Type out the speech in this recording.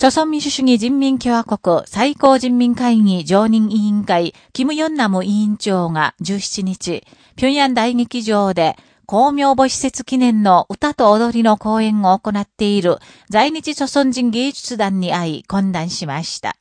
朝鮮民主主義人民共和国最高人民会議常任委員会、キム・ヨンナム委員長が17日、平壌大劇場で、公明母施設記念の歌と踊りの公演を行っている在日朝鮮人芸術団に会い懇談しました。